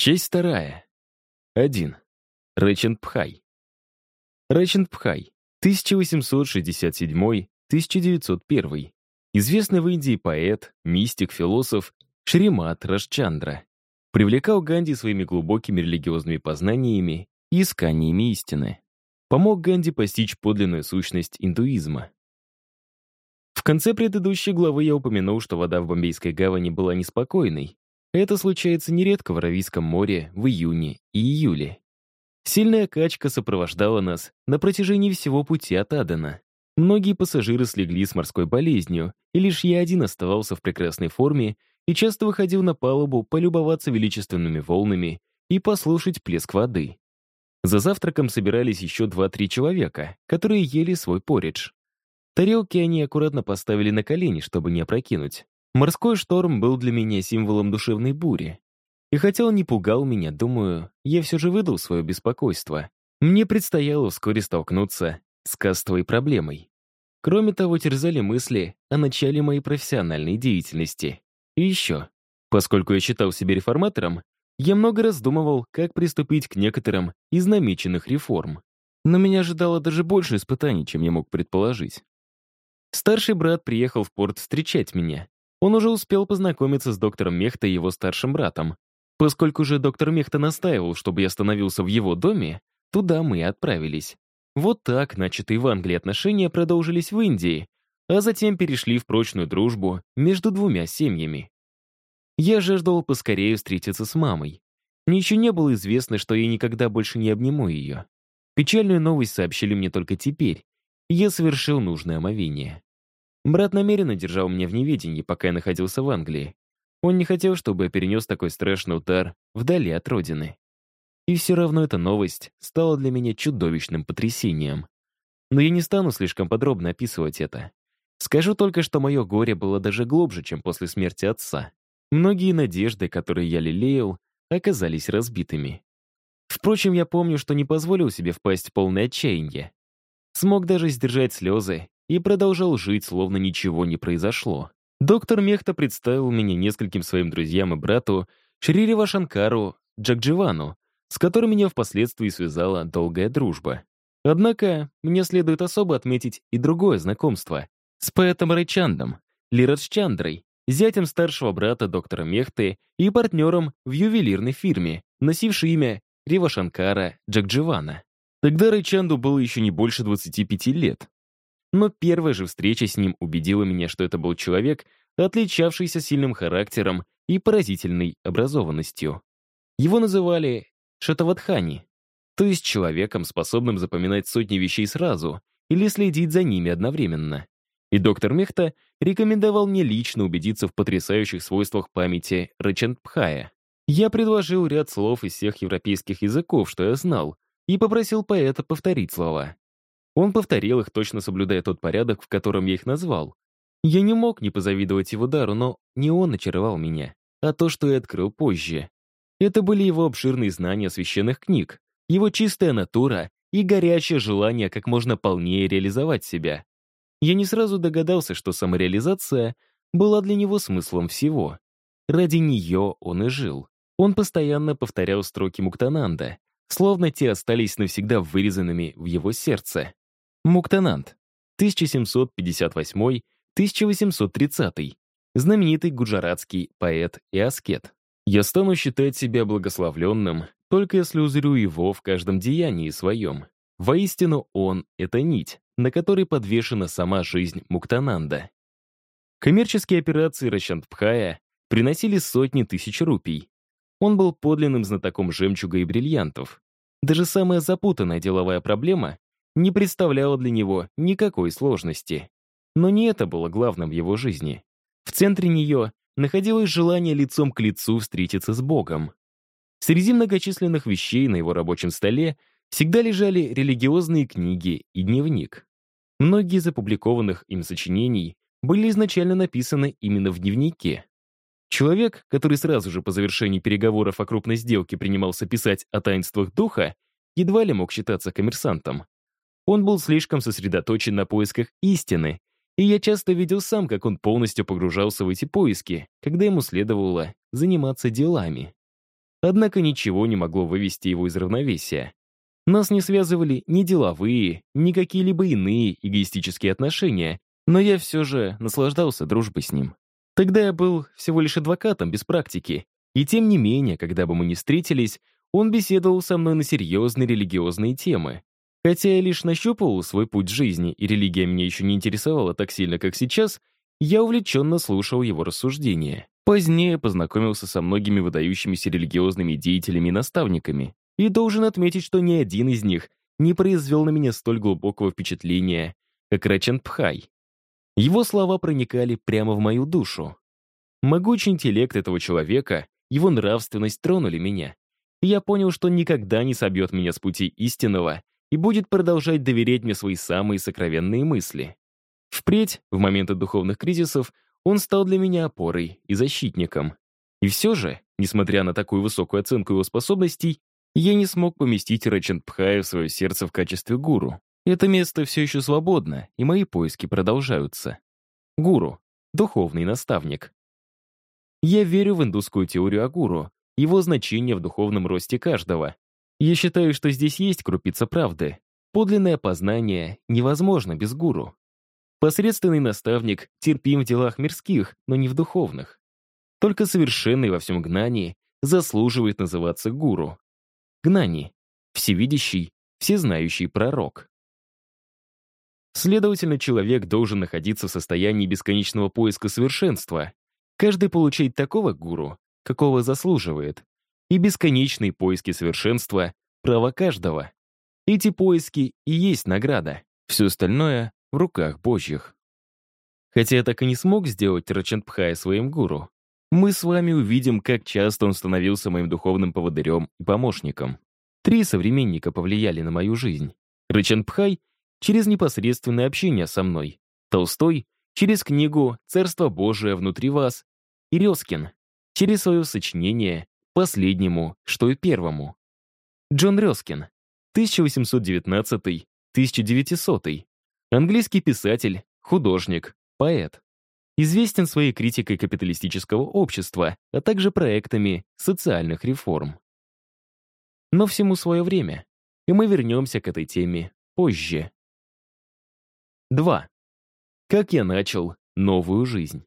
Часть вторая. 1. Рэчент-Пхай. Рэчент-Пхай, 1867-1901. Известный в Индии поэт, мистик, философ Шримат Рашчандра. Привлекал Ганди своими глубокими религиозными познаниями и исканиями истины. Помог Ганди постичь подлинную сущность индуизма. В конце предыдущей главы я упомянул, что вода в Бомбейской гавани была неспокойной. Это случается нередко в Аравийском море в июне и июле. Сильная качка сопровождала нас на протяжении всего пути от Адена. Многие пассажиры слегли с морской болезнью, и лишь я один оставался в прекрасной форме и часто выходил на палубу полюбоваться величественными волнами и послушать плеск воды. За завтраком собирались еще два-три человека, которые ели свой поридж. Тарелки они аккуратно поставили на колени, чтобы не опрокинуть. Морской шторм был для меня символом душевной бури. И хотя он не пугал меня, думаю, я все же выдал свое беспокойство. Мне предстояло вскоре столкнуться с кастовой проблемой. Кроме того, терзали мысли о начале моей профессиональной деятельности. И еще, поскольку я считал себя реформатором, я много раздумывал, как приступить к некоторым из намеченных реформ. Но меня ожидало даже больше испытаний, чем я мог предположить. Старший брат приехал в порт встречать меня. Он уже успел познакомиться с доктором Мехта и его старшим братом. Поскольку же доктор Мехта настаивал, чтобы я остановился в его доме, туда мы и отправились. Вот так начатые в Англии отношения продолжились в Индии, а затем перешли в прочную дружбу между двумя семьями. Я жаждал поскорее встретиться с мамой. Мне еще не было известно, что я никогда больше не обниму ее. Печальную новость сообщили мне только теперь, я совершил нужное омовение. Брат намеренно держал меня в неведении, пока я находился в Англии. Он не хотел, чтобы я перенес такой страшный удар вдали от родины. И все равно эта новость стала для меня чудовищным потрясением. Но я не стану слишком подробно описывать это. Скажу только, что мое горе было даже глубже, чем после смерти отца. Многие надежды, которые я лелеял, оказались разбитыми. Впрочем, я помню, что не позволил себе впасть в полное отчаяние. Смог даже сдержать слезы и продолжал жить, словно ничего не произошло. Доктор Мехта представил меня нескольким своим друзьям и брату Шририва Шанкару Джагдживану, с которым меня впоследствии связала долгая дружба. Однако мне следует особо отметить и другое знакомство с поэтом Райчандом, Лирадж Чандрой, зятем старшего брата доктора Мехты и партнером в ювелирной фирме, носившей имя Ривашанкара Джагдживана. Тогда Райчанду было еще не больше 25 лет. Но первая же встреча с ним убедила меня, что это был человек, отличавшийся сильным характером и поразительной образованностью. Его называли Шатавадхани, то есть человеком, способным запоминать сотни вещей сразу или следить за ними одновременно. И доктор Мехта рекомендовал мне лично убедиться в потрясающих свойствах памяти Рачандпхая. Я предложил ряд слов из всех европейских языков, что я знал, и попросил поэта повторить слова. Он повторил их, точно соблюдая тот порядок, в котором я их назвал. Я не мог не позавидовать его дару, но не он очаровал меня, а то, что я открыл позже. Это были его обширные знания священных книг, его чистая натура и горячее желание как можно полнее реализовать себя. Я не сразу догадался, что самореализация была для него смыслом всего. Ради нее он и жил. Он постоянно повторял строки Муктананда, словно те остались навсегда вырезанными в его сердце. Муктананд, 1758-1830, знаменитый гуджаратский поэт и аскет. «Я стану считать себя благословленным, только если узрю его в каждом деянии своем. Воистину он — это нить, на которой подвешена сама жизнь Муктананда». Коммерческие операции Рачандпхая приносили сотни тысяч рупий, он был подлинным знатоком жемчуга и бриллиантов. Даже самая запутанная деловая проблема не представляла для него никакой сложности. Но не это было главным в его жизни. В центре нее находилось желание лицом к лицу встретиться с Богом. Среди многочисленных вещей на его рабочем столе всегда лежали религиозные книги и дневник. Многие из опубликованных им сочинений были изначально написаны именно в дневнике. Человек, который сразу же по завершении переговоров о крупной сделке принимался писать о таинствах духа, едва ли мог считаться коммерсантом. Он был слишком сосредоточен на поисках истины, и я часто видел сам, как он полностью погружался в эти поиски, когда ему следовало заниматься делами. Однако ничего не могло вывести его из равновесия. Нас не связывали ни деловые, ни какие-либо иные эгоистические отношения, но я все же наслаждался дружбой с ним. Тогда я был всего лишь адвокатом без практики, и тем не менее, когда бы мы ни встретились, он беседовал со мной на серьезные религиозные темы. Хотя я лишь нащупывал свой путь жизни, и религия меня еще не интересовала так сильно, как сейчас, я увлеченно слушал его рассуждения. Позднее познакомился со многими выдающимися религиозными деятелями и наставниками, и должен отметить, что ни один из них не произвел на меня столь глубокого впечатления, как Рачан Пхай. Его слова проникали прямо в мою душу. Могучий интеллект этого человека, его нравственность тронули меня. И я понял, что никогда не собьет меня с пути истинного и будет продолжать доверять мне свои самые сокровенные мысли. Впредь, в моменты духовных кризисов, он стал для меня опорой и защитником. И все же, несмотря на такую высокую оценку его способностей, я не смог поместить Рачандпхая в свое сердце в качестве гуру. Это место все еще свободно, и мои поиски продолжаются. Гуру — духовный наставник. Я верю в индусскую теорию о гуру, его значение в духовном росте каждого. Я считаю, что здесь есть крупица правды. Подлинное познание невозможно без гуру. Посредственный наставник терпим в делах мирских, но не в духовных. Только совершенный во всем гнании заслуживает называться гуру. Гнани — всевидящий, всезнающий пророк. Следовательно, человек должен находиться в состоянии бесконечного поиска совершенства. Каждый получает такого гуру, какого заслуживает. И бесконечные поиски совершенства — право каждого. Эти поиски и есть награда. Все остальное в руках Божьих. Хотя я так и не смог сделать Рачандпхая своим гуру, мы с вами увидим, как часто он становился моим духовным поводырем и помощником. Три современника повлияли на мою жизнь. Рачандпхай — через непосредственное общение со мной, Толстой — через книгу «Царство Божие внутри вас» и Резкин — через свое сочинение «Последнему, что и первому». Джон Резкин, 1819-1900 Английский писатель, художник, поэт. Известен своей критикой капиталистического общества, а также проектами социальных реформ. Но всему свое время, и мы вернемся к этой теме позже. 2. Как я начал новую жизнь.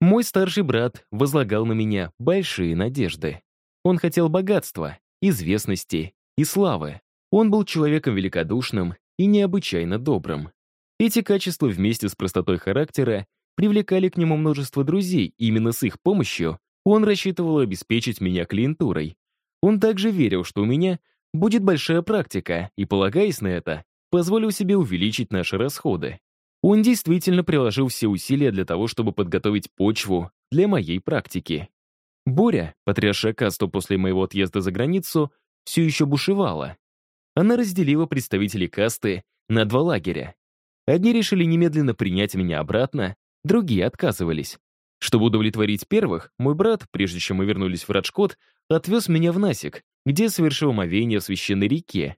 Мой старший брат возлагал на меня большие надежды. Он хотел богатства, известности и славы. Он был человеком великодушным и необычайно добрым. Эти качества вместе с простотой характера привлекали к нему множество друзей, именно с их помощью он рассчитывал обеспечить меня клиентурой. Он также верил, что у меня будет большая практика, и, полагаясь на это, позволил себе увеличить наши расходы. Он действительно приложил все усилия для того, чтобы подготовить почву для моей практики. Боря, потрясшая касту после моего отъезда за границу, все еще бушевала. Она разделила представителей касты на два лагеря. Одни решили немедленно принять меня обратно, другие отказывались. Чтобы удовлетворить первых, мой брат, прежде чем мы вернулись в Раджкот, отвез меня в Насик, где совершил омовение в священной реке.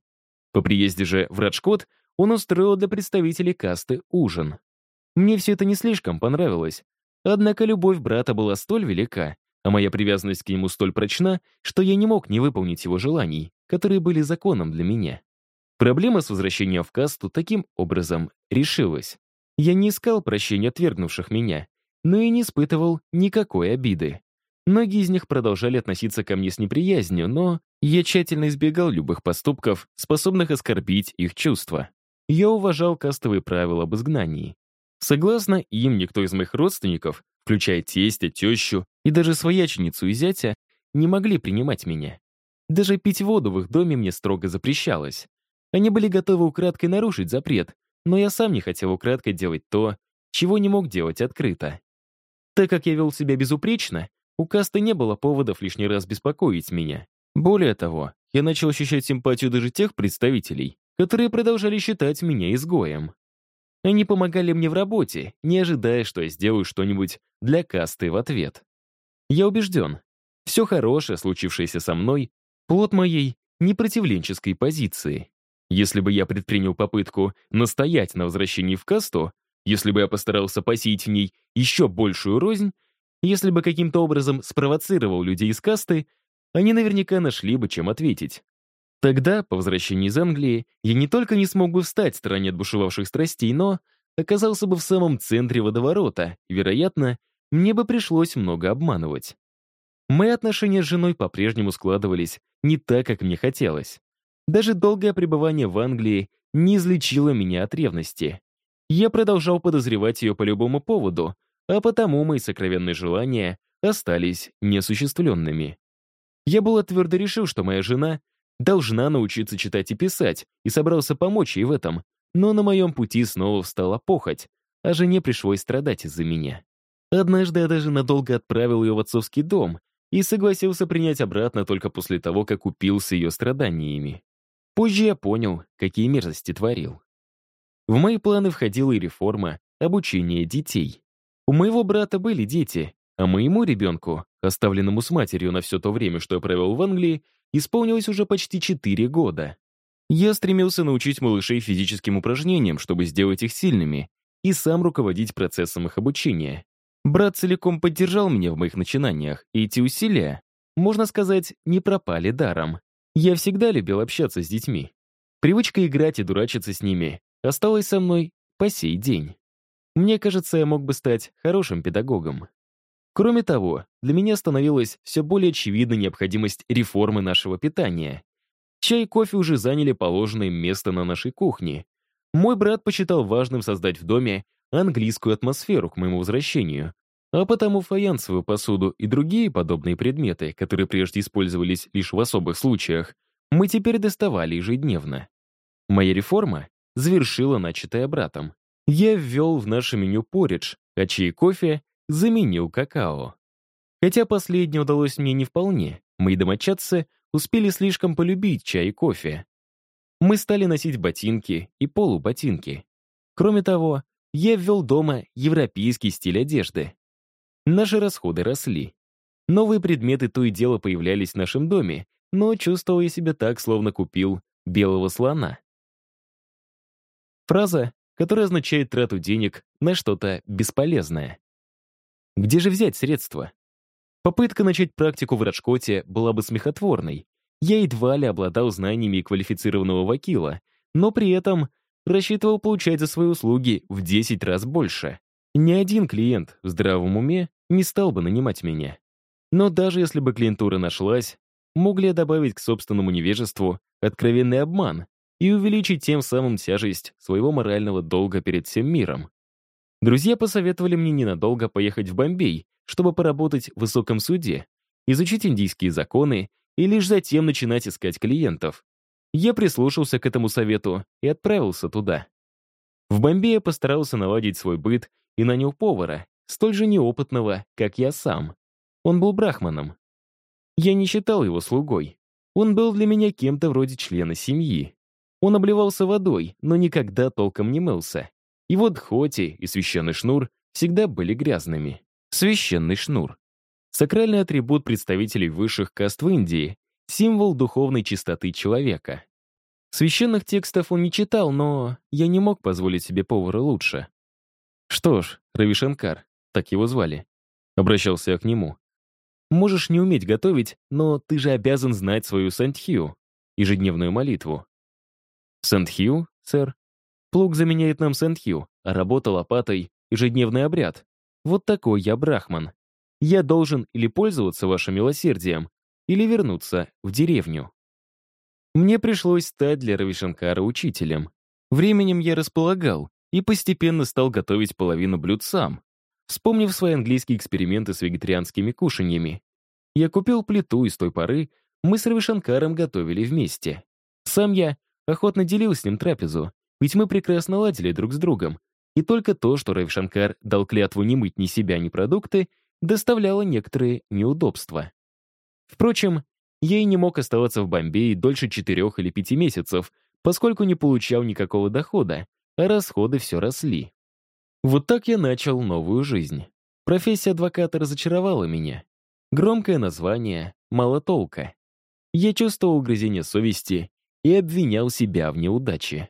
По приезде же в Раджкот он устроил для представителей касты ужин. Мне все это не слишком понравилось. Однако любовь брата была столь велика, а моя привязанность к нему столь прочна, что я не мог не выполнить его желаний, которые были законом для меня. Проблема с возвращением в касту таким образом решилась. Я не искал прощения отвергнувших меня, но и не испытывал никакой обиды. Многие из них продолжали относиться ко мне с неприязнью, но я тщательно избегал любых поступков, способных оскорбить их чувства. Я уважал кастовые правила об изгнании. Согласно им, никто из моих родственников, включая тестя, тещу и даже свояченицу и зятя, не могли принимать меня. Даже пить воду в их доме мне строго запрещалось. Они были готовы украдкой нарушить запрет, но я сам не хотел украдкой делать то, чего не мог делать открыто. Так как я вел себя безупречно, у касты не было поводов лишний раз беспокоить меня. Более того, я начал ощущать симпатию даже тех представителей, которые продолжали считать меня изгоем. Они помогали мне в работе, не ожидая, что я сделаю что-нибудь для касты в ответ. Я убежден, все хорошее, случившееся со мной, плод моей непротивленческой позиции. Если бы я предпринял попытку настоять на возвращении в касту, если бы я постарался посеять в ней еще большую рознь, если бы каким-то образом спровоцировал людей из касты, они наверняка нашли бы, чем ответить. Тогда, по возвращении из Англии, я не только не смог бы встать в стороне от бушевавших страстей, но оказался бы в самом центре водоворота, и, вероятно, мне бы пришлось много обманывать. Мои отношения с женой по-прежнему складывались не так, как мне хотелось. Даже долгое пребывание в Англии не излечило меня от ревности. Я продолжал подозревать ее по любому поводу, а потому мои сокровенные желания остались неосуществленными. Я было твердо решил, что моя жена должна научиться читать и писать, и собрался помочь ей в этом, но на моем пути снова встала похоть, а жене пришлось страдать из-за меня. Однажды я даже надолго отправил ее в отцовский дом и согласился принять обратно только после того, как упился ее страданиями. Позже я понял, какие мерзости творил. В мои планы входила и реформа обучения детей. У моего брата были дети, а моему ребенку, оставленному с матерью на все то время, что я провел в Англии, исполнилось уже почти 4 года. Я стремился научить малышей физическим упражнениям, чтобы сделать их сильными, и сам руководить процессом их обучения. Брат целиком поддержал меня в моих начинаниях, и эти усилия, можно сказать, не пропали даром. Я всегда любил общаться с детьми. Привычка играть и дурачиться с ними осталась со мной по сей день. Мне кажется, я мог бы стать хорошим педагогом. Кроме того, для меня становилась все более очевидна необходимость реформы нашего питания. Чай и кофе уже заняли положенное место на нашей кухне. Мой брат посчитал важным создать в доме английскую атмосферу к моему возвращению, а потому фаянсовую посуду и другие подобные предметы, которые прежде использовались лишь в особых случаях, мы теперь доставали ежедневно. Моя реформа завершила начатое братом. Я ввел в наше меню поридж, а чай и кофе заменил какао. Хотя последнее удалось мне не вполне, мои домочадцы успели слишком полюбить чай и кофе. Мы стали носить ботинки и полуботинки. Кроме того, я ввел дома европейский стиль одежды. Наши расходы росли. Новые предметы то и дело появлялись в нашем доме, но чувствовал я себя так, словно купил белого слона. Фраза, которая означает трату денег на что-то бесполезное. Где же взять средства? Попытка начать практику в Раджкоте была бы смехотворной. Я едва ли обладал знаниями квалифицированного вакила, но при этом рассчитывал получать за свои услуги в 10 раз больше. Ни один клиент в здравом уме не стал бы нанимать меня. Но даже если бы клиентура нашлась, мог ли я добавить к собственному невежеству откровенный обман и увеличить тем самым тяжесть своего морального долга перед всем миром? Друзья посоветовали мне ненадолго поехать в Бомбей, чтобы поработать в высоком суде, изучить индийские законы и лишь затем начинать искать клиентов. Я прислушался к этому совету и отправился туда. В Бомбее постарался наладить свой быт и нанял повара, столь же неопытного, как я сам. Он был брахманом. Я не считал его слугой. Он был для меня кем-то вроде члена семьи. Он обливался водой, но никогда толком не мылся. Его дхоти и священный шнур всегда были грязными. Священный шнур. Сакральный атрибут представителей высших каст в Индии, символ духовной чистоты человека. Священных текстов он не читал, но я не мог позволить себе повара лучше. «Что ж, Равишанкар, так его звали», — обращался я к нему. «Можешь не уметь готовить, но ты же обязан знать свою сантхью, ежедневную молитву». «Сантхью, сэр?» Плуг заменяет нам сэнтхью, а работа лопатой — ежедневный обряд. Вот такой я брахман. Я должен или пользоваться вашим милосердием, или вернуться в деревню. Мне пришлось стать для Равишанкара учителем. Временем я располагал и постепенно стал готовить половину блюд сам, вспомнив свои английские эксперименты с вегетарианскими кушаньями. Я купил плиту, и с той поры мы с Равишанкаром готовили вместе. Сам я охотно делил с ним трапезу, ведь мы прекрасно ладили друг с другом. И только то, что Рэйв Шанкар дал клятву не мыть ни себя, ни продукты, доставляло некоторые неудобства. Впрочем, я и не мог оставаться в Бомбее дольше четырех или пяти месяцев, поскольку не получал никакого дохода, а расходы все росли. Вот так я начал новую жизнь. Профессия адвоката разочаровала меня. Громкое название, мало толка. Я чувствовал угрызение совести и обвинял себя в неудаче.